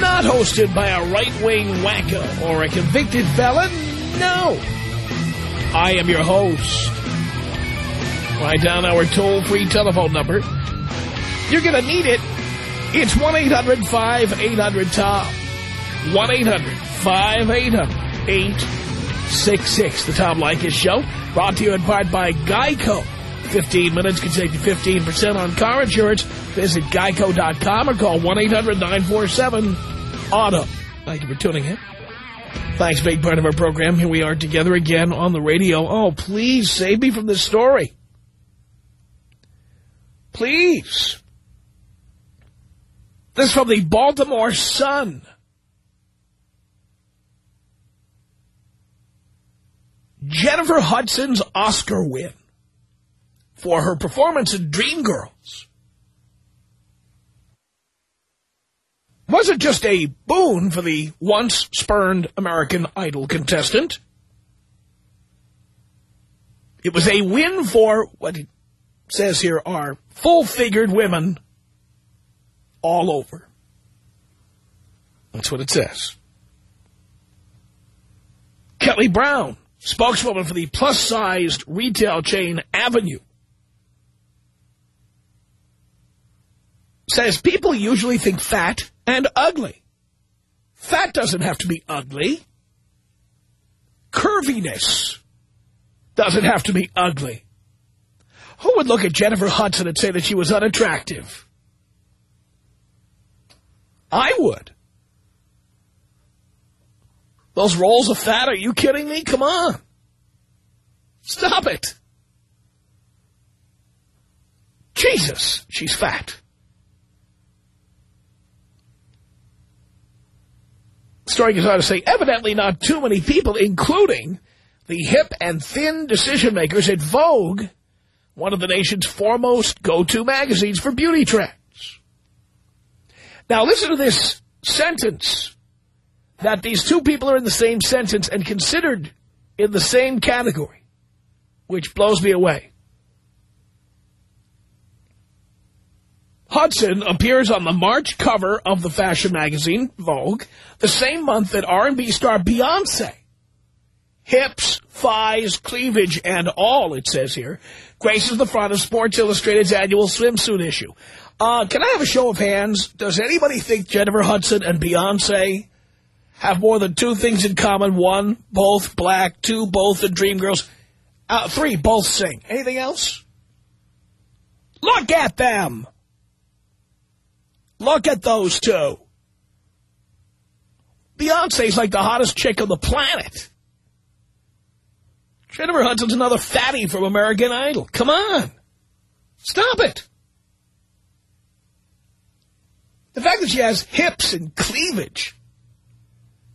not hosted by a right-wing wacko or a convicted felon. No. I am your host. Write down our toll-free telephone number. You're going to need it. It's 1-800-5800-TOM. 1-800-5800-866. The Tom Leykis Show. Brought to you in part by Geico. 15 minutes can save you 15% on car insurance. Visit geico.com or call 1-800-947-AUTO. Thank you for tuning in. Thanks, big part of our program. Here we are together again on the radio. Oh, please save me from this story. Please. This is from the Baltimore Sun. Jennifer Hudson's Oscar win for her performance in Dreamgirls wasn't just a boon for the once spurned American Idol contestant. It was a win for what it says here are full-figured women all over. That's what it says. Kelly Brown, spokeswoman for the plus-sized retail chain Avenue, says people usually think fat and ugly. Fat doesn't have to be ugly. Curviness doesn't have to be ugly. Who would look at Jennifer Hudson and say that she was unattractive? I would. Those rolls of fat, are you kidding me? Come on. Stop it. Jesus, she's fat. Story goes on to say, evidently not too many people, including the hip and thin decision-makers at Vogue, one of the nation's foremost go-to magazines for beauty trends. Now listen to this sentence, that these two people are in the same sentence and considered in the same category, which blows me away. Hudson appears on the March cover of the fashion magazine, Vogue, the same month that R&B star Beyonce. Hips, thighs, cleavage, and all, it says here, graces the front of Sports Illustrated's annual swimsuit issue. Uh, can I have a show of hands? Does anybody think Jennifer Hudson and Beyonce have more than two things in common? One, both black. Two, both the Dreamgirls. Uh, three, both sing. Anything else? Look at them! Look at those two. Beyonce's like the hottest chick on the planet. Jennifer Hudson's another fatty from American Idol. Come on. Stop it. The fact that she has hips and cleavage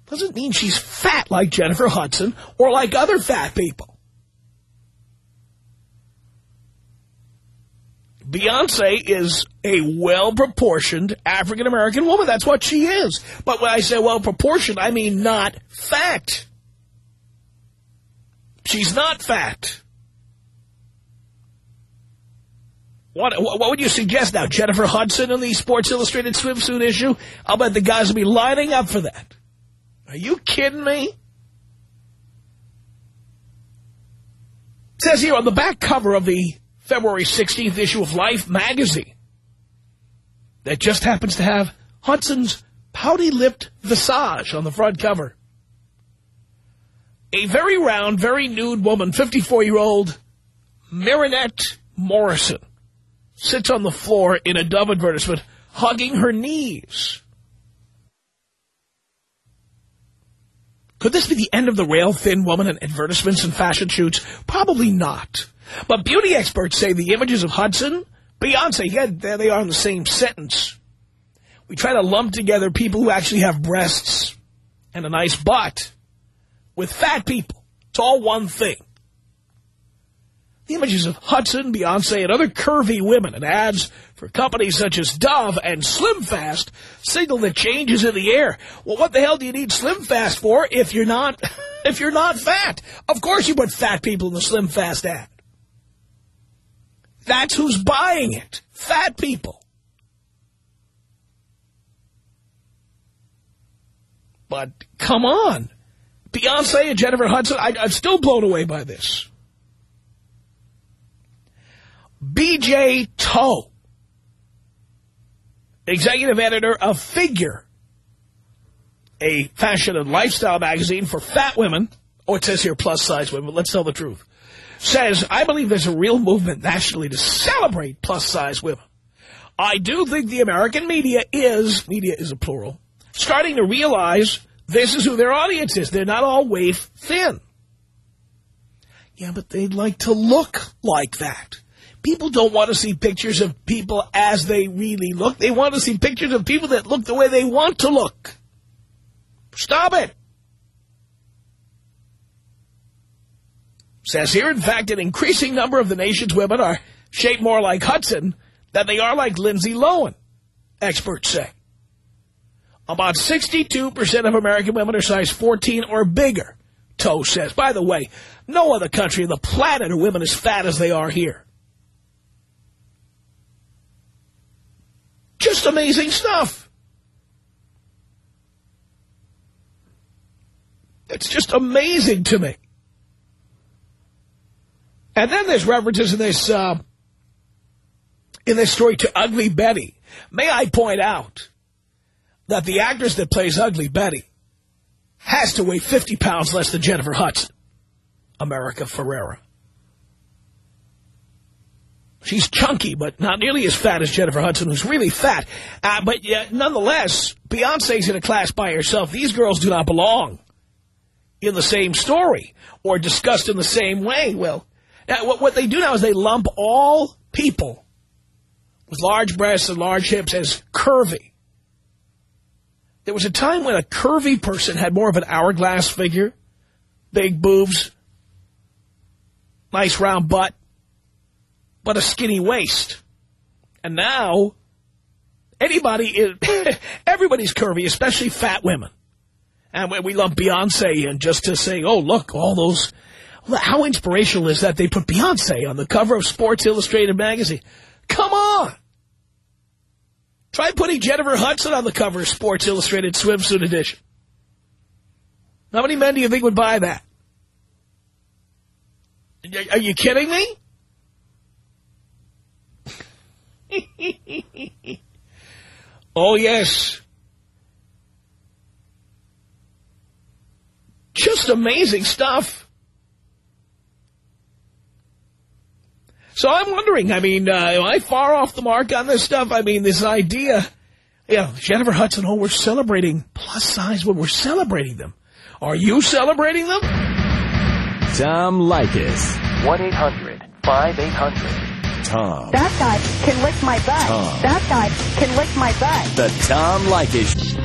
doesn't mean she's fat like Jennifer Hudson or like other fat people. Beyonce is a well-proportioned African-American woman. That's what she is. But when I say well-proportioned, I mean not fat. She's not fat. What, what would you suggest now? Jennifer Hudson in the Sports Illustrated swimsuit issue? I'll bet the guys will be lining up for that. Are you kidding me? It says here on the back cover of the February 16th issue of Life magazine that just happens to have Hudson's pouty-lipped visage on the front cover. A very round, very nude woman, 54-year-old Marinette Morrison, sits on the floor in a Dove advertisement hugging her knees. Could this be the end of the rail-thin woman in advertisements and fashion shoots? Probably not. But beauty experts say the images of Hudson, Beyonce, yeah, there they are in the same sentence, we try to lump together people who actually have breasts and a nice butt with fat people. It's all one thing. The images of Hudson, Beyonce, and other curvy women and ads for companies such as Dove and Slim Fast signal that change is in the air. Well, what the hell do you need Slim Fast for if you're not if you're not fat? Of course you put fat people in the Slim Fast ad. That's who's buying it. Fat people. But come on. Beyonce and Jennifer Hudson, I, I'm still blown away by this. B.J. Toe, executive editor of Figure, a fashion and lifestyle magazine for fat women. Oh, it says here plus-size women. Let's tell the truth. Says, I believe there's a real movement nationally to celebrate plus-size women. I do think the American media is, media is a plural, starting to realize this is who their audience is. They're not all waif thin. Yeah, but they'd like to look like that. People don't want to see pictures of people as they really look. They want to see pictures of people that look the way they want to look. Stop it. Says here, in fact, an increasing number of the nation's women are shaped more like Hudson than they are like Lindsay Lohan, experts say. About 62% of American women are size 14 or bigger, Toe says. By the way, no other country on the planet are women as fat as they are here. Just amazing stuff. It's just amazing to me. And then there's references in this uh, in this story to Ugly Betty. May I point out that the actress that plays Ugly Betty has to weigh 50 pounds less than Jennifer Hudson, America Ferrera. She's chunky, but not nearly as fat as Jennifer Hudson, who's really fat. Uh, but uh, nonetheless, Beyonce's in a class by herself. These girls do not belong in the same story or discussed in the same way. Well, what, what they do now is they lump all people with large breasts and large hips as curvy. There was a time when a curvy person had more of an hourglass figure, big boobs, nice round butt, but a skinny waist. And now, anybody, is, everybody's curvy, especially fat women. And we lump Beyonce in just to say, oh, look, all those, how inspirational is that they put Beyonce on the cover of Sports Illustrated magazine? Come on! Try putting Jennifer Hudson on the cover of Sports Illustrated Swimsuit Edition. How many men do you think would buy that? Are you kidding me? oh, yes. Just amazing stuff. So I'm wondering, I mean, uh, am I far off the mark on this stuff? I mean, this idea, you know, Jennifer Hudson, oh, we're celebrating plus size when we're celebrating them. Are you celebrating them? Tom Leykis. 1-800-5800. Tom. That guy can lick my butt. Tom. That guy can lick my butt. The Tom Leykis.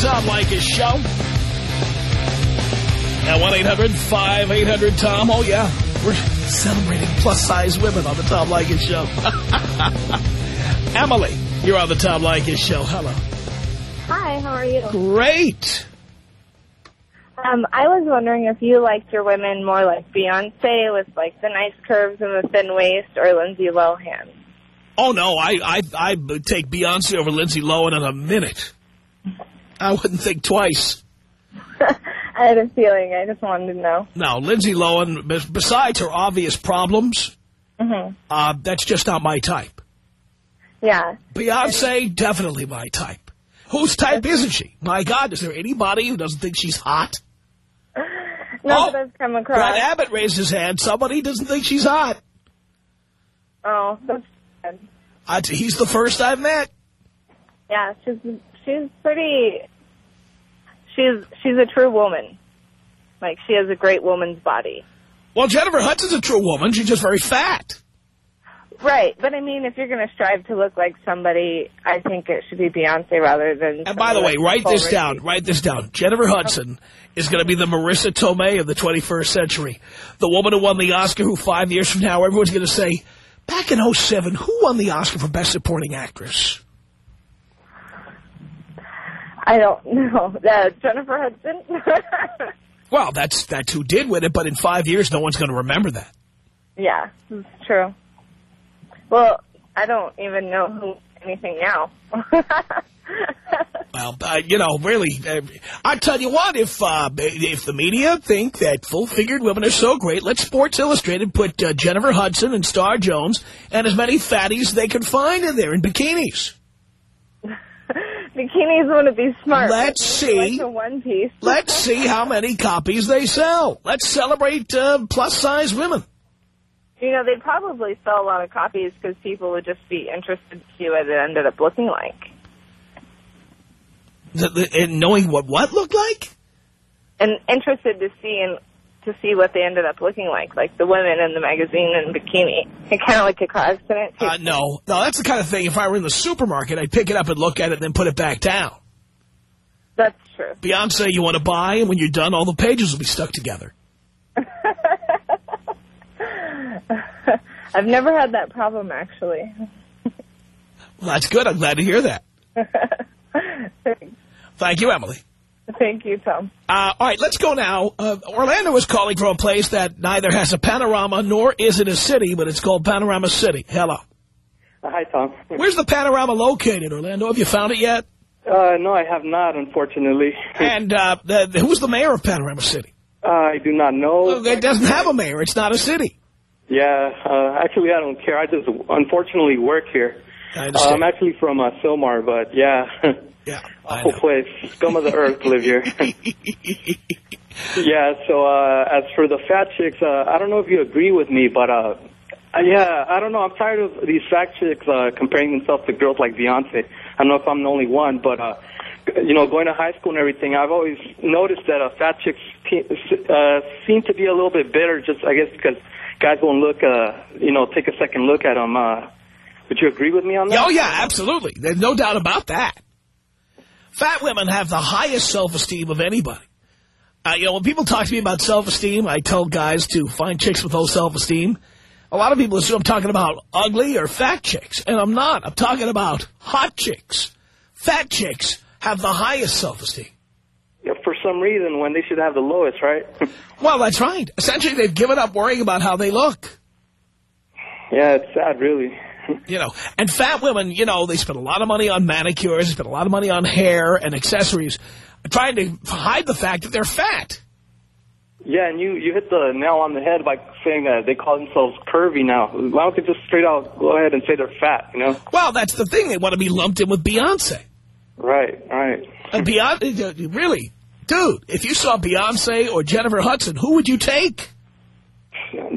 Tom Leykis Show. At 1-800-5800-TOM. Oh, yeah. We're celebrating plus-size women on the Tom Leykis Show. Emily, you're on the Tom Leykis Show. Hello. Hi, how are you? Great. Um, I was wondering if you liked your women more like Beyonce with like the nice curves and the thin waist or Lindsay Lohan. Oh, no, I, I, I take Beyonce over Lindsay Lohan in a minute. I wouldn't think twice. I had a feeling. I just wanted to know. Now, Lindsay Lohan, besides her obvious problems, hmm uh, that's just not my type. Yeah. Beyonce, definitely my type. Whose type isn't she? My God, is there anybody who doesn't think she's hot? No, Oh, I've come Brad. Abbott raised his hand. Somebody doesn't think she's hot. Oh, that's good. I, he's the first I've met. Yeah, she's she's pretty. She's she's a true woman. Like, she has a great woman's body. Well, Jennifer Hudson's a true woman. She's just very fat. Right, but I mean, if you're going to strive to look like somebody, I think it should be Beyonce rather than... And by the way, like write this down. Write this down. Jennifer Hudson is going to be the Marisa Tomei of the 21st century. The woman who won the Oscar who five years from now, everyone's going to say, back in 07, who won the Oscar for Best Supporting Actress? I don't know. Uh, Jennifer Hudson? Well, that's that's who did win it, but in five years, no one's going to remember that. yeah, it's true. Well, I don't even know who anything now. Well, uh, you know, really, uh, I tell you what, if uh, if the media think that full-figured women are so great, let Sports Illustrated put uh, Jennifer Hudson and Star Jones and as many fatties they can find in there in bikinis. Bikinis wouldn't be smart. Let's see. Like one piece. Let's see how many copies they sell. Let's celebrate uh, plus-size women. You know, they'd probably sell a lot of copies because people would just be interested to see what it ended up looking like. Th- th- And knowing what what looked like? And interested to see and to see what they ended up looking like, like the women in the magazine in bikini. It kind of like a car accident. Uh, no. No, that's the kind of thing, if I were in the supermarket, I'd pick it up and look at it and then put it back down. That's true. Beyonce, you want to buy, and when you're done, all the pages will be stuck together. I've never had that problem, actually. Well, that's good. I'm glad to hear that. Thank you, Emily. Thank you, Tom. Uh, all right, let's go now. Uh, Orlando is calling from a place that neither has a panorama nor is it a city, but it's called Panorama City. Hello. Hi, Tom. Where's the panorama located, Orlando? Have you found it yet? Uh, no, I have not, unfortunately. And uh, the, the- who's the mayor of Panorama City? I do not know. Well, it doesn't have a mayor. It's not a city. Yeah, uh, actually, I don't care. I just unfortunately work here. I Uh. I'm actually from uh, Sylmar, but yeah, yeah, awful place. Scum of the earth live here. yeah, so uh, as for the fat chicks, uh, I don't know if you agree with me, but uh, uh, yeah, I don't know. I'm tired of these fat chicks uh, comparing themselves to girls like Beyonce. I don't know if I'm the only one, but uh, you know, going to high school and everything, I've always noticed that uh, fat chicks te- uh, seem to be a little bit bitter, just I guess because guys won't look, uh, you know, take a second look at them. Uh, would you agree with me on that? Oh, yeah, absolutely. There's no doubt about that. Fat women have the highest self-esteem of anybody. Uh, you know, when people talk to me about self-esteem, I tell guys to find chicks with low self-esteem. A lot of people assume I'm talking about ugly or fat chicks, and I'm not. I'm talking about hot chicks. Fat chicks have the highest self-esteem. Yeah, for some reason, when they should have the lowest, right? Well, that's right. Essentially, they've given up worrying about how they look. yeah, it's sad, really. You know, and fat women, you know, they spend a lot of money on manicures, they spend a lot of money on hair and accessories, trying to hide the fact that they're fat. Yeah, and you, you hit the nail on the head by saying that they call themselves curvy now. Why don't they just straight out go ahead and say they're fat, you know? Well, that's the thing. They want to be lumped in with Beyonce. Right, right. And Beyonce, really, dude, if you saw Beyonce or Jennifer Hudson, who would you take?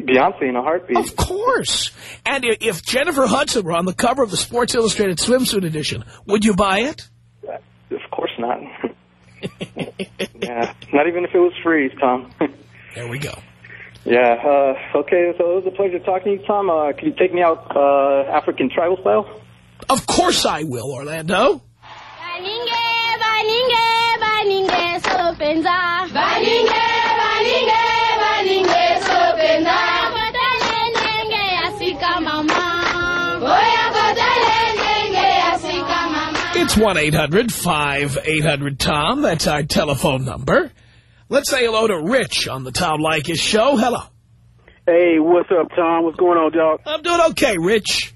Beyonce in a heartbeat. Of course. And if Jennifer Hudson were on the cover of the Sports Illustrated swimsuit edition, would you buy it? Of course not. yeah, not even if it was free, Tom. There we go. yeah, uh, okay, so it was a pleasure talking to you, Tom. Uh, can you take me out uh, African tribal style? Of course I will, Orlando. Baninge, baninge, baninge, sopenza. Baninge, baninge, 1-800-5800-TOM. That's our telephone number. Let's say hello to Rich on the Tom Leykis show. Hello. Hey, what's up, Tom? What's going on, dog? I'm doing okay, Rich.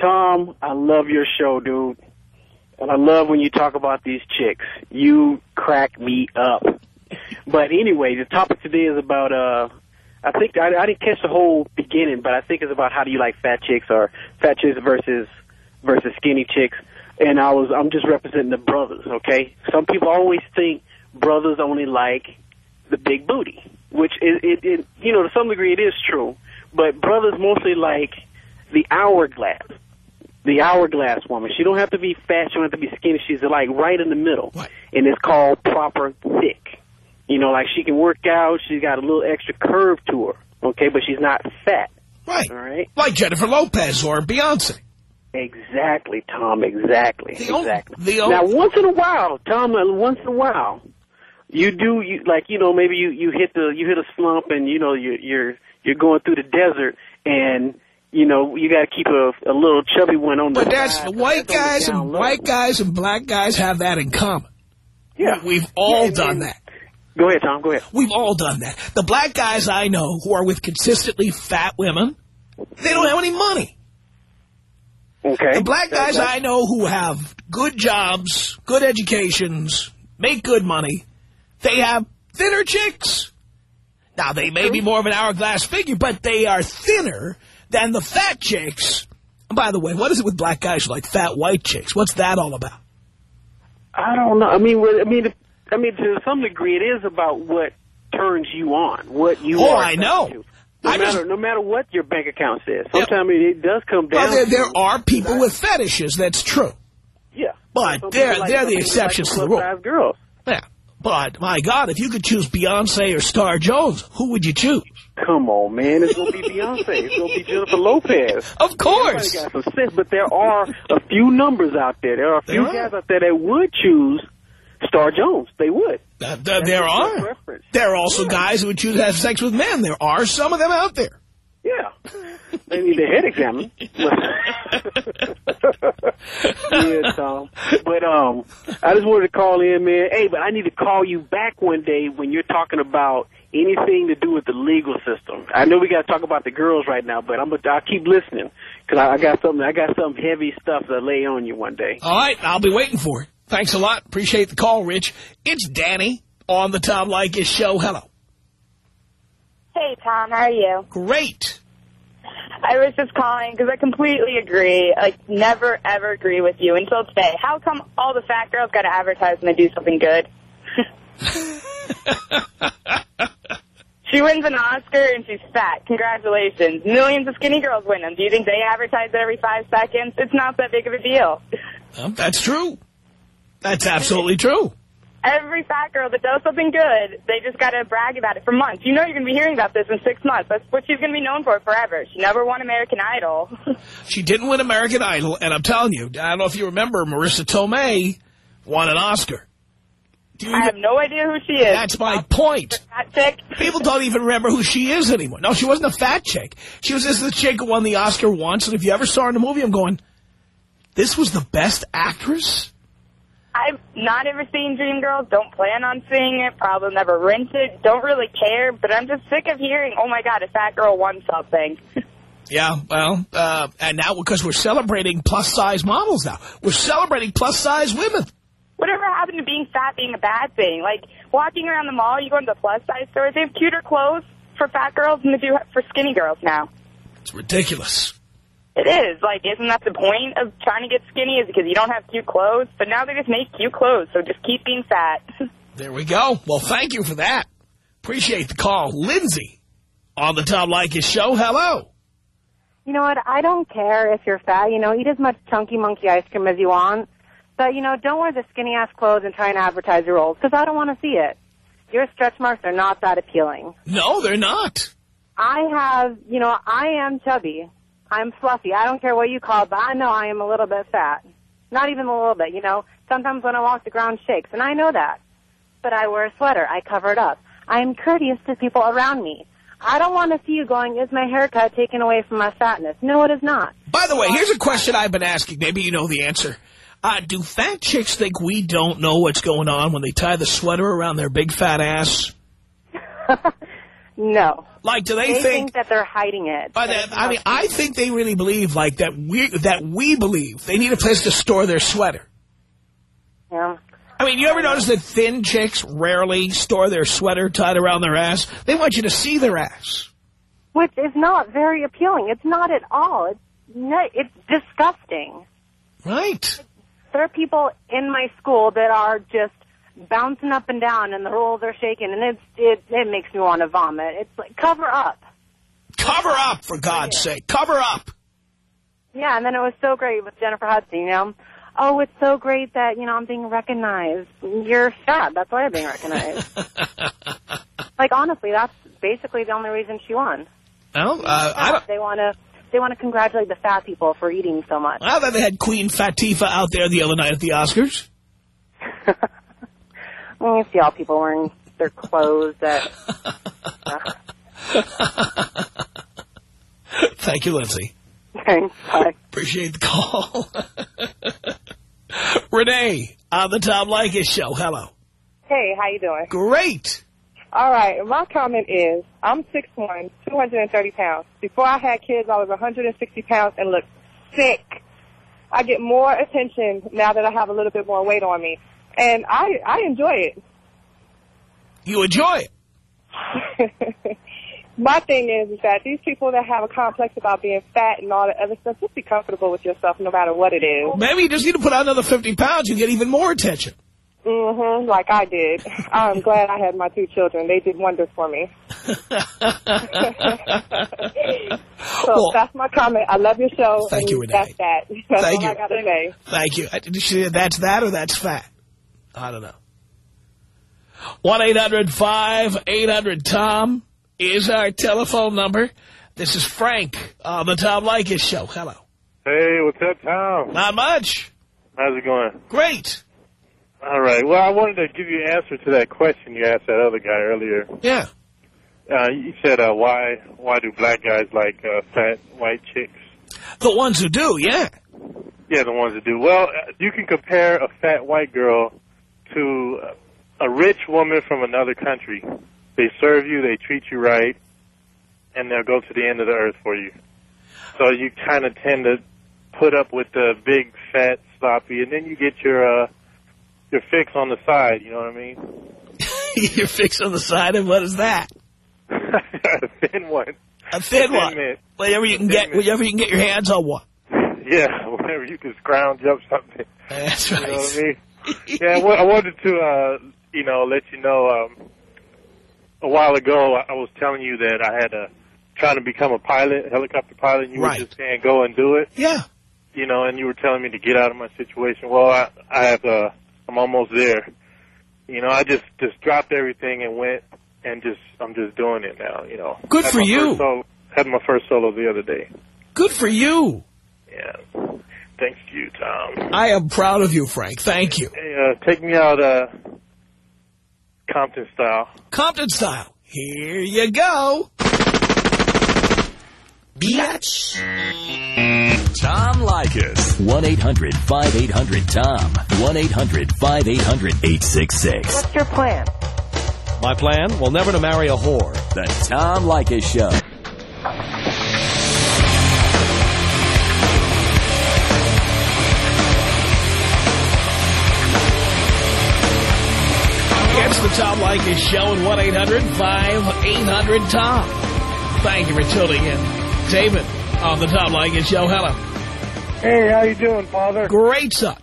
Tom, I love your show, dude. And I love when you talk about these chicks. You crack me up. But anyway, the topic today is about, uh, I think, I, I didn't catch the whole beginning, but I think it's about how do you like fat chicks or fat chicks versus, versus skinny chicks. And I was, I'm just representing the brothers, okay? Some people always think brothers only like the big booty, which is, it, it, you know, to some degree it is true. But brothers mostly like the hourglass, the hourglass woman. She don't have to be fat. She don't have to be skinny. She's like right in the middle, Right. and it's called proper thick. You know, like she can work out. She's got a little extra curve to her. Okay, but she's not fat. Right. All right. Like Jennifer Lopez or Beyonce. Exactly, Tom. Exactly. The exactly. the now, once in a while, Tom. uh, Once in a while, you do you like you know maybe you you hit the you hit a slump and you know you're you're you're going through the desert and you know you got to keep a a little chubby one on the. But that's side. white guys and low. white guys and black guys have that in common. Yeah. We've all Yeah, done that. Go ahead, Tom. Go ahead. We've all done that. The black guys I know who are with consistently fat women, they don't have any money. Okay. The black guys I know who have good jobs, good educations, make good money, they have thinner chicks. Now, they may be more of an hourglass figure, but they are thinner than the fat chicks. And by the way, what is it with black guys like fat white chicks? What's that all about? I don't know. I mean, I mean, I mean, to some degree, it is about what turns you on, what you Oh. I know. to. No I matter, just- no matter what your bank account says. Sometimes it, it does come down. Well, there, there are people with fetishes, that's true. yeah, But Some they're- like- they're the exceptions like to the rule. girls. Yeah. But, my God, if you could choose Beyonce or Star Jones, who would you choose? Come on, man. It's going to be Beyonce. It's going to be Jennifer Lopez. Of course. Everybody got some sense, but there are a few numbers out there. There are a few There guys out there that would choose Star Jones. They would. Uh, th- there are. There are also guys who would choose to have sex with men. There are some of them out there. Yeah. They need their head examined. yeah, Tom. But um, I just wanted to call in, man. Hey, but I need to call you back one day when you're talking about anything to do with the legal system. I know we got to talk about the girls right now, but I'm gonna I'll keep listening because I, I got something. I got some heavy stuff to lay on you one day. All right, I'll be waiting for it. Thanks a lot. Appreciate the call, Rich. It's Danny on the Tom Leykis show. Hello. Hey, Tom, how are you? Great. I was just calling because I completely agree. Like, never, ever agree with you until today. How come all the fat girls got to advertise and they do something good? she wins an Oscar and she's fat. Congratulations. Millions of skinny girls win them. Do you think they advertise it every five seconds? It's not that big of a deal. Well, that's true. That's absolutely true. Every fat girl that does something good, they just got to brag about it for months. You know you're going to be hearing about this in six months. That's what she's going to be known for forever. She never won American Idol. She didn't win American Idol, and I'm telling you, I don't know if you remember, Marisa Tomei won an Oscar. You I have no idea who she is. That's my point. Fat chick. People don't even remember who she is anymore. No, she wasn't a fat chick. She was just the chick who won the Oscar once, and if you ever saw her in the movie, I'm going, this was the best actress? I've not ever seen Dreamgirls. Don't plan on seeing it. Probably never rent it. Don't really care. But I'm just sick of hearing, oh, my God, a fat girl won something. Yeah, well, uh, and now because we're celebrating plus-size models now. We're celebrating plus-size women. Whatever happened to being fat being a bad thing? Like, walking around the mall, you go into the plus-size stores, they have cuter clothes for fat girls than they do for skinny girls now. It's ridiculous. It is. Like, isn't that the point of trying to get skinny is because you don't have cute clothes? But now they just make cute clothes, so just keep being fat. There we go. Well, thank you for that. Appreciate the call. Lindsay on the Tom Leykis show. Hello. You know what? I don't care if you're fat. You know, eat as much chunky monkey ice cream as you want. But, you know, don't wear the skinny ass clothes and try and advertise your rolls because I don't want to see it. Your stretch marks are not that appealing. No, they're not. I have, you know, I am chubby. I'm fluffy. I don't care what you call it, but I know I am a little bit fat. Not even a little bit, you know. Sometimes when I walk, the ground shakes, and I know that. But I wear a sweater. I cover it up. I am courteous to people around me. I don't want to see you going, is my haircut taken away from my fatness? No, it is not. By the way, here's a question I've been asking. Maybe you know the answer. Uh, do fat chicks think we don't know what's going on when they tie the sweater around their big fat ass? No. Like, do they, They think... think that they're hiding it. That, I mean, I think they really believe, like, that we that we believe they need a place to store their sweater. Yeah. I mean, you ever notice that thin chicks rarely store their sweater tied around their ass? They want you to see their ass. Which is not very appealing. It's not at all. It's, no, it's disgusting. Right. there are people in my school that are just bouncing up and down and the rolls are shaking and it's it it makes me want to vomit. It's like cover up. Cover up, for God's sake. Cover up. Yeah, and then it was so great with Jennifer Hudson, you know. oh, it's so great that, you know, I'm being recognized. You're fat. That's why I'm being recognized. like, honestly, that's basically the only reason she won. Well, uh, I don't, They want to they want to congratulate the fat people for eating so much. I thought they had Queen Fatifa out there the other night at the Oscars. When you see all people wearing their clothes that... Thank you, Lindsay. Thanks. Bye. Appreciate the call. Renee, on the Tom Leykis show. Hello. Hey, how you doing? Great. All right, my comment is I'm 6'1", 230 pounds. Before I had kids, I was 160 pounds and looked sick. I get more attention now that I have a little bit more weight on me, and I I enjoy it. You enjoy it. my thing is, is that these people that have a complex about being fat and all that other stuff, just be comfortable with yourself no matter what it is. Maybe you just need to put on another 50 pounds. You get even more attention. Mm-hmm, like I did. I'm glad I had my two children. They did wonders for me. so Well- that's my comment. I love your show. Thank you, Renee. That's that. That's Thank all you. I got to say. Thank you. Did you say that's that or that's fat? I don't know. 1-800-5800-TOM is our telephone number. This is Frank on the Tom Leykis show. Hello. Hey, what's up, Tom? Not much. How's it going? Great. All right. Well, I wanted to give you an answer to that question you asked that other guy earlier. Yeah. Uh, you said, uh, why why do black guys like uh, fat white chicks? The ones who do, yeah. Yeah, the ones who do. Well, uh, you can compare a fat white girl to a rich woman from another country. They serve you, they treat you right, and they'll go to the end of the earth for you. So you kind of tend to put up with the big, fat, sloppy, and then you get your uh, your fix on the side. You know what I mean? You're fixed on the side, and what is that? a thin one. A thin Thin one. mint. Whenever you can get, mint. whenever you can get your hands on one. Yeah, whenever you can scrounge up something. That's You right. know what I mean? yeah, I I wanted to, uh, you know, let you know. Um, a while ago, I I was telling you that I had a trying to become a pilot, helicopter pilot, and you Right. were just saying go and do it. Yeah. You know, and you were telling me to get out of my situation. Well, I, I have, uh, I'm almost there. You know, I just just dropped everything and went and just I'm just doing it now. You know, Good Had for you. Solo, had my first solo the other day. Good for you. Yeah. Thanks to you, Tom. I am proud of you, Frank. Thank you. Hey, uh, take me out, uh, Compton style. Compton style. Here you go. Biatch. Tom Leykis. 1-800-5800-TOM. 1-800-5800-866. What's your plan? My plan? Well, never to marry a whore. The Tom Leykis Show. It's the Tom Leykis Show at 1-800-5800-TOM. Thank you for tuning in. David on the Tom Leykis Show. Hello. Hey, how you doing, Father? Great, son.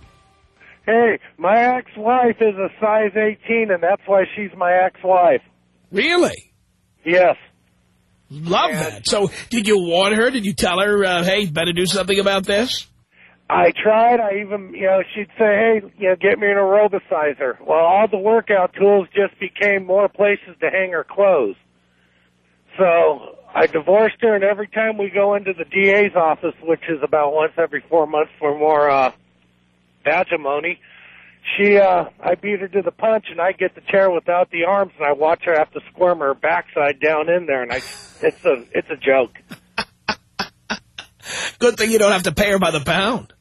Hey, my ex-wife is a size 18, and that's why she's my ex-wife. Really? Yes. Love that. So did you warn her? Did you tell her, uh, hey, better do something about this? I tried. I even, you know, she'd say, hey, you know, get me an aerobicizer. Well, all the workout tools just became more places to hang her clothes. So I divorced her, and every time we go into the DA's office, which is about once every four months for more uh, matrimony, she, uh, I beat her to the punch, and I get the chair without the arms, and I watch her have to squirm her backside down in there, and I, it's a, it's a joke. Good thing you don't have to pay her by the pound.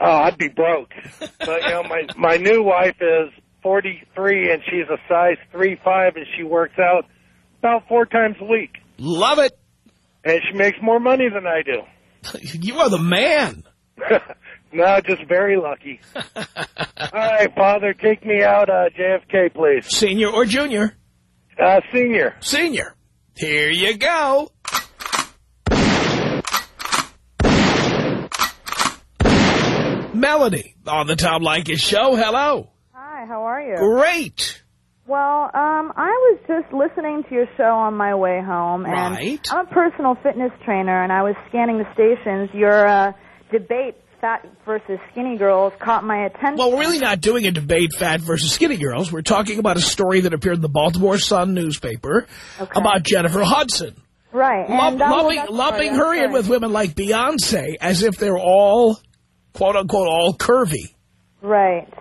Oh, I'd be broke. But you know, my my new wife is 43 and she's a size three five and she works out about four times a week. Love it. And she makes more money than I do. You are the man. no, just very lucky. All right, Father, take me out uh, JFK, please. Senior or junior? Uh, senior. Senior. Here you go. Melody on the Tom Leykis Show. Hello. Hi, how are you? Great. Well, um, I was just listening to your show on my way home, and Right. I'm a personal fitness trainer, and I was scanning the stations. Your uh, debate fat versus skinny girls caught my attention. Well, we're really not doing a debate, fat versus skinny girls. We're talking about a story that appeared in the Baltimore Sun newspaper about Jennifer Hudson. right. Lump- lumping lumping her in with women like Beyonce as if they're all, quote-unquote, all curvy. Right.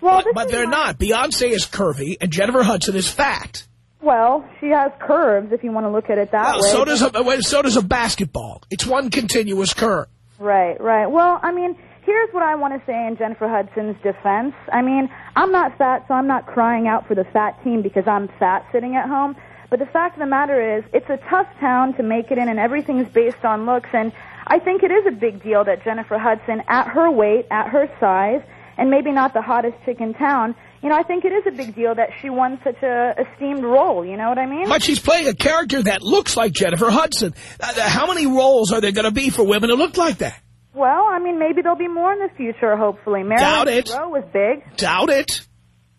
Well, but but they're not. Beyonce is curvy and Jennifer Hudson is fat. Well, she has curves if you want to look at it that Well, way. so does a well, so does a basketball. It's one continuous curve. Right, right. Well, I mean, here's what I want to say in Jennifer Hudson's defense. I mean, I'm not fat, so I'm not crying out for the fat team because I'm fat sitting at home. But the fact of the matter is, it's a tough town to make it in, and everything's based on looks. And I think it is a big deal that Jennifer Hudson, at her weight, at her size, and maybe not the hottest chick in town, you know, I think it is a big deal that she won such a esteemed role. You know what I mean? But she's playing a character that looks like Jennifer Hudson. Uh, how many roles are there going to be for women who look like that? Well, I mean, maybe there'll be more in the future, hopefully. Marilyn Doubt it. Monroe was big. Doubt it.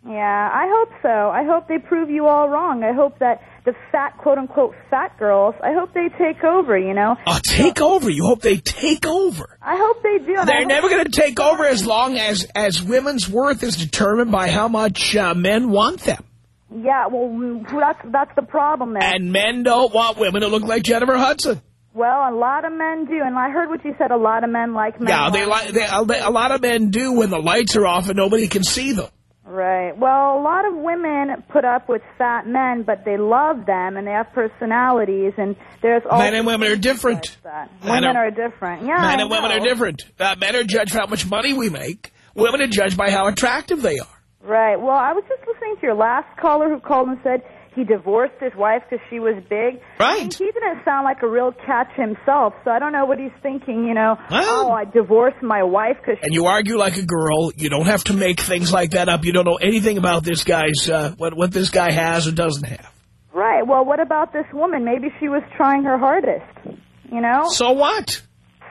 Yeah, I hope so. I hope they prove you all wrong. I hope that the fat, quote unquote, fat girls, I hope they take over, you know? Oh, take over. You hope they take over. I hope they do. They're never going to take over as long as, as women's worth is determined by how much uh, men want them. Yeah, well, that's, that's the problem then. And men don't want women to look like Jennifer Hudson. well, a lot of men do, and I heard what you said, a lot of men like men. Yeah, they like they, a lot of men do when the lights are off and nobody can see them. Right. Well, a lot of women put up with fat men, but they love them, and they have personalities, and there's all Men and women are different. Men Women are- are different. Yeah, Men and women are different. Uh, men are judged by how much money we make. Women are judged by how attractive they are. Right. Well, I was just listening to your last caller who called and said he divorced his wife because she was big. Right. I mean, he didn't sound like a real catch himself, so I don't know what he's thinking. You know, Well- oh, I divorced my wife because. And you argue like a girl. You don't have to make things like that up. You don't know anything about this guy's, uh, what, what this guy has or doesn't have. Right. Well, what about this woman? Maybe she was trying her hardest. You know. So what?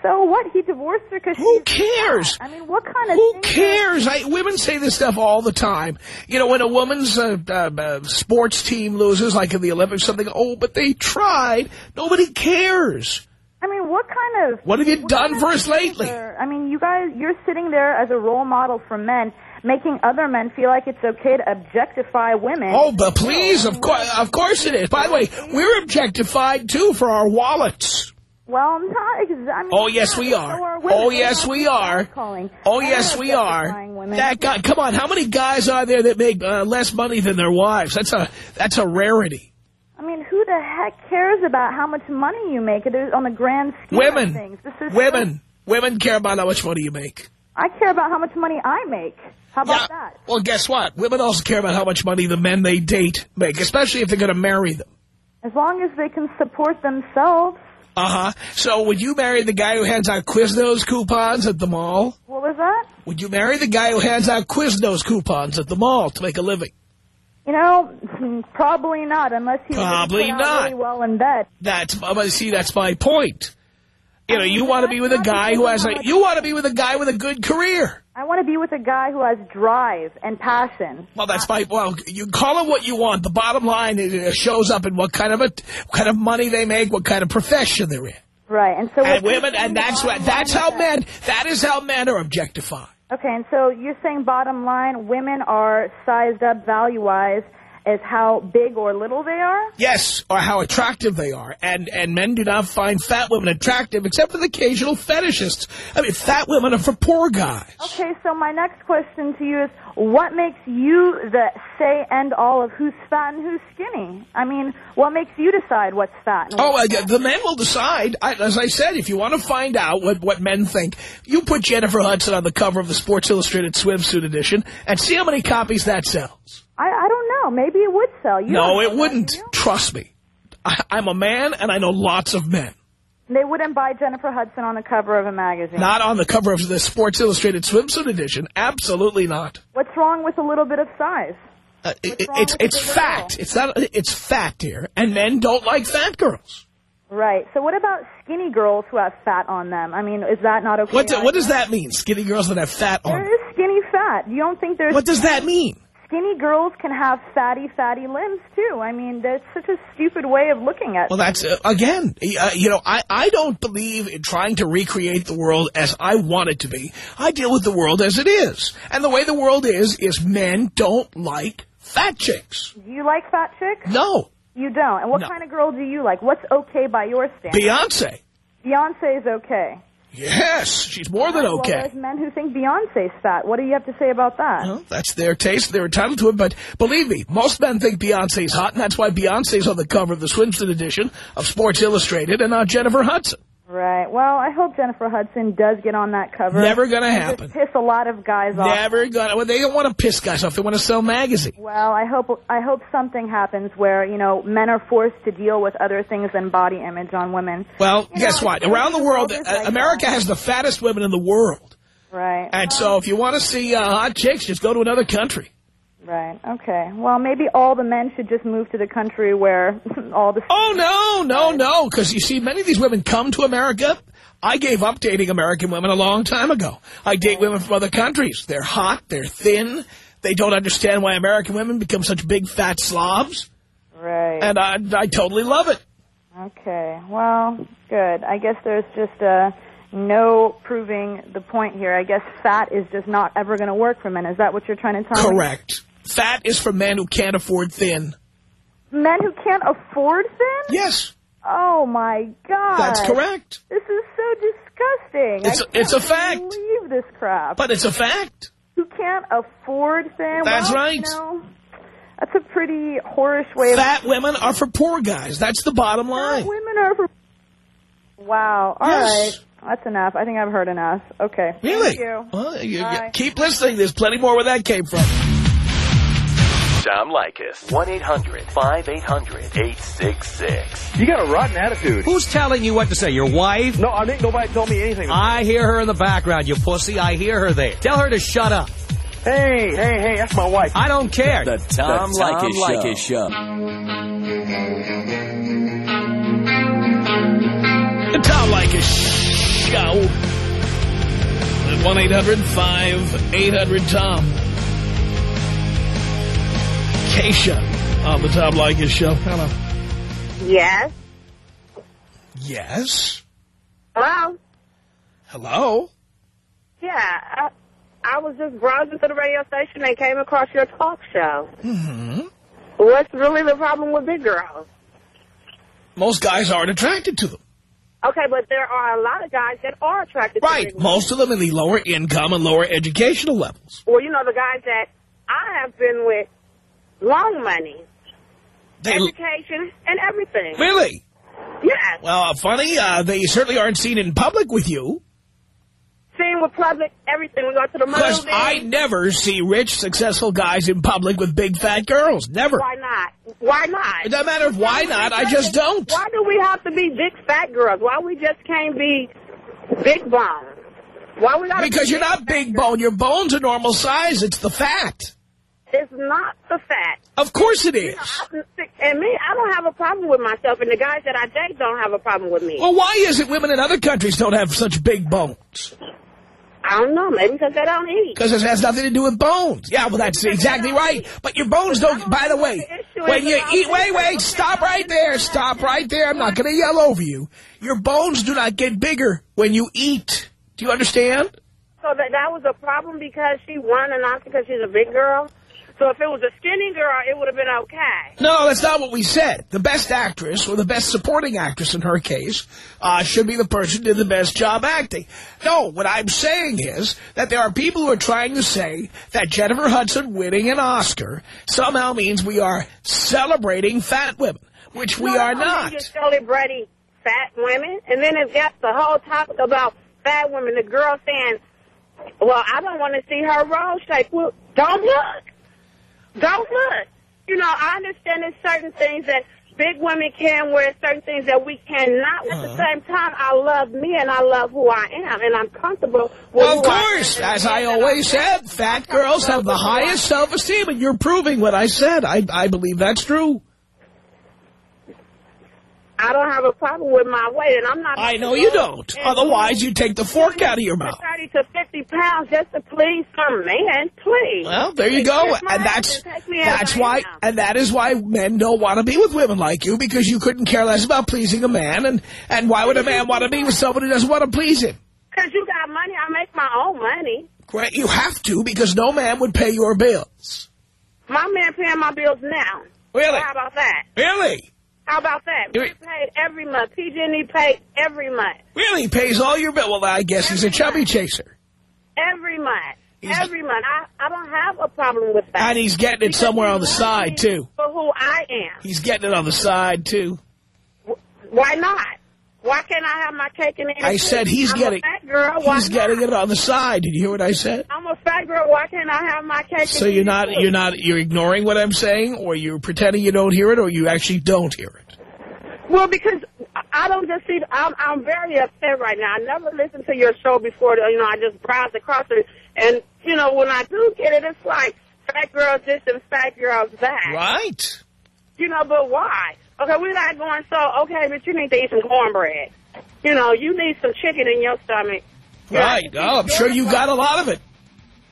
So what? He divorced her because Who cares? I mean, what kind of Who cares? I, women say this stuff all the time. You know, when a woman's uh, uh, uh, sports team loses, like in the Olympics, something, oh, but they tried. Nobody cares. I mean, what kind of? What have you done for us lately? I mean, you guys, you're sitting there as a role model for men, making other men feel like it's okay to objectify women. Oh, but please, of course, of course it is. By the way, we're objectified too for our wallets. Well, I'm not exactly. I mean, Oh yes, we are. Oh yes, we are. Calling. Oh yes, we are. women. That guy, come on, how many guys are there that make uh, less money than their wives? That's a that's a rarity. I mean, who the heck cares about how much money you make? It is on the grand scheme of Women, things. This is women, women care about how much money you make. I care about how much money I make. How about Yeah. that? Well, guess what? Women also care about how much money the men they date make, especially if they're going to marry them. As long as they can support themselves. Uh-huh. So would you marry the guy who hands out Quiznos coupons at the mall? What was that? Would you marry the guy who hands out Quiznos coupons at the mall to make a living? You know, probably not, unless he's Probably not. really well in bed. That's see, that's my point. You know, you want to be with a guy who has a you want to be with a guy with a good career. I want to be with a guy who has drive and passion. Well, that's my well. You call it what you want. The bottom line it uh, shows up in what kind of a what kind of money they make, what kind of profession they're in, Right, and so and women, and that's what that's how men that is how men are objectified. Okay, and so you're saying bottom line, women are sized up value-wise as how big or little they are? Yes, or how attractive they are, and and men do not find fat women attractive, except for the occasional fetishists. I mean, fat women are for poor guys. Okay, so my next question to you is, what makes you the say and all of who's fat and who's skinny? I mean, what makes you decide what's fat? And Oh, uh, the men will decide. I, as I said, if you want to find out what, what men think, you put Jennifer Hudson on the cover of the Sports Illustrated swimsuit edition and see how many copies that sells. I, I don't know. Maybe it would sell. You no, it wouldn't. Trust me. I, I'm a man, and I know lots of men. They wouldn't buy Jennifer Hudson on the cover of a magazine. Not on the cover of the Sports Illustrated swimsuit edition. Absolutely not. What's wrong with a little bit of size? Uh, it, it's it's fact. It's not. It's fact here, and men don't like fat girls. Right. So what about skinny girls who have fat on them? I mean, is that not okay? What do- what does that mean? Skinny girls that have fat on. There is skinny fat. You don't think there's What does that mean? Skinny girls can have fatty, fatty limbs too. I mean, that's such a stupid way of looking at it. Well, that's, uh, again, uh, you know, I, I don't believe in trying to recreate the world as I want it to be. I deal with the world as it is. And the way the world is, is men don't like fat chicks. Do you like fat chicks? No. You don't. And what No. kind of girl do you like? What's okay by your standards? Beyonce. Beyonce is okay. Yes, she's more than okay. Well, there's men who think Beyonce's fat. What do you have to say about that? Well, that's their taste. They're entitled to it. But believe me, most men think Beyonce's hot, and that's why Beyonce's on the cover of the swimsuit edition of Sports Illustrated and not Jennifer Hudson. Right. Well, I hope Jennifer Hudson does get on that cover. Never gonna happen. Piss a lot of guys off. Never gonna. Well, they don't want to piss guys off. They want to sell magazines. Well, I hope I hope something happens where you know men are forced to deal with other things than body image on women. Well, guess what? Around the world, uh, like America has the fattest women in the world. Right. And so if you want to see uh, hot chicks, just go to another country. Right. Okay. Well, maybe all the men should just move to the country where all the. Oh, no, no, no. Because you see, many of these women come to America. I gave up dating American women a long time ago. I date women from other countries. They're hot. They're thin. They don't understand why American women become such big fat slobs. Right. And I, I totally love it. Okay. Well, good. I guess there's just uh, no proving the point here. I guess fat is just not ever going to work for men. Is that what you're trying to tell me? Correct. Fat is for men who can't afford thin. Men who can't afford thin? Yes. Oh my God. That's correct. This is so disgusting. It's- I can't it's a fact. Believe this crap. But it's a fact. Who can't afford thin? That's well, right. You know, that's a pretty whorish way of. Fat women are for poor guys. That's the bottom line. Women are for. Wow. All right. Yes. That's enough. I think I've heard enough. Okay. Really? Thank you. Well, you keep listening. There's plenty more where that came from. Tom Leykis. 1-800-5800-866. You got a rotten attitude. Who's telling you what to say? Your wife? No, I think nobody told me anything. I hear her in the background, you pussy. I hear her there. Tell her to shut up. Hey, hey, hey, that's my wife. I don't care. The Tom, The Tom Likas Leykis Show. The Tom Leykis Show. At 1-800-5800-TOM. Keisha on the Tom Leykis Show. Hello. Yes. Yes. Hello? Hello. Yeah, I, I was just browsing through the radio station and came across your talk show. hmm What's really the problem with big girls? Most guys aren't attracted to them. Okay, but there are a lot of guys that are attracted to Right. Most of them in the lower income and lower educational levels. Well, you know, the guys that I have been with, long money, They, education, and everything. really? Yes. Well, funny, uh, they certainly aren't seen in public with you. Seen with public, everything. We go to the movies. Because. I never see rich, successful guys in public with big fat girls. Never. Why not? Why not? It doesn't matter if why not, I just don't. Why do we have to be big fat girls? Why we just can't be big bone? Why we gotta Because be you're not big bone. Your bones are normal size. It's the fat. It's not the fat. Of course it is. And me, I don't have a problem with myself, and the guys that I date don't have a problem with me. Well, why is it women in other countries don't have such big bones? I don't know, maybe because they don't eat. Because it has nothing to do with bones. Yeah, well, that's exactly right. But your bones don't, by the way, when you eat, wait, wait, stop right there. Stop right there. I'm not going to yell over you. Your bones do not get bigger when you eat. Do you understand? So that that was a problem because she won and not because she's a big girl. So if it was a skinny girl, it would have been okay. No, that's not what we said. The best actress, or the best supporting actress in her case, uh, should be the person who did the best job acting. No, what I'm saying is that there are people who are trying to say that Jennifer Hudson winning an Oscar somehow means we are celebrating fat women, which we No, are not. You're celebrating fat women, and then it's got the whole topic about fat women. The girl saying, "Well, I don't want to see her role shape." Well, don't look. Don't look. You know, I understand there's certain things that big women can wear, certain things that we cannot. At Uh-huh. the same time, I love me and I love who I am, and I'm comfortable with Well, of who I course, as I always said, fat girls have the highest self-esteem, and you're proving what I said. I, I believe that's true. I don't have a problem with my weight, and I'm not. I know you don't. Otherwise, you take the fork out of your mouth. 30 to 50 pounds just to please some man, please. Well, there you go. And that's and take me as that's why and that is why men don't want to be with women like you because you couldn't care less about pleasing a man. And and why would a man want to be with someone who doesn't want to please him? Because you got money, I make my own money. Great, you have to because no man would pay your bills. My man paying my bills now. Really? How about that? Really? How about that? You- We paid every month. PG&E paid every month. Really he pays all your bills. Well, I guess he's a chubby chaser. Every month. every month. I, I don't have a problem with that. And he's getting it somewhere on the side, too. For who I am. He's getting it on the side, too. Why not? Why can't I have my cake and eat it? I said he's I'm getting fat girl. Why he's it on the side. Did you hear what I said? I'm a fat girl. Why can't I have my cake? So you're not you're not you're ignoring what I'm saying, or you're pretending you don't hear it, or you actually don't hear it. Well, because I don't just see. I'm I'm very upset right now. I never listened to your show before. You know, I just browsed across it, and you know, when I do get it, it's like fat girls this and fat girls that. Right. You know, but why? Okay, we're not going so. Okay, but you need to eat some cornbread. You know, you need some chicken in your stomach. You Right. know, Oh, I'm sure you got a lot of it.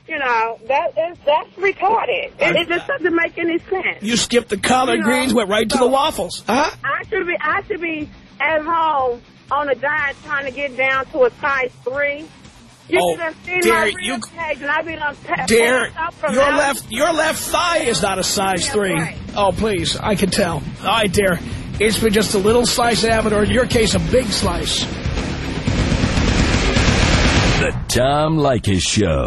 You know, that is that's retarded. It, it just doesn't make any sense. You skipped the collard You know, greens, went right to the waffles. Huh? I should be I should be at home on a diet trying to get down to a size three. You Oh, should have seen dear, my you- page, and I've been on pa- Dear, passed out from your left your left thigh is not a size three. Oh, please, I can tell. All right, dear. It's been just a little slice of heaven, or in your case, a big slice. The Tom Leykis Show.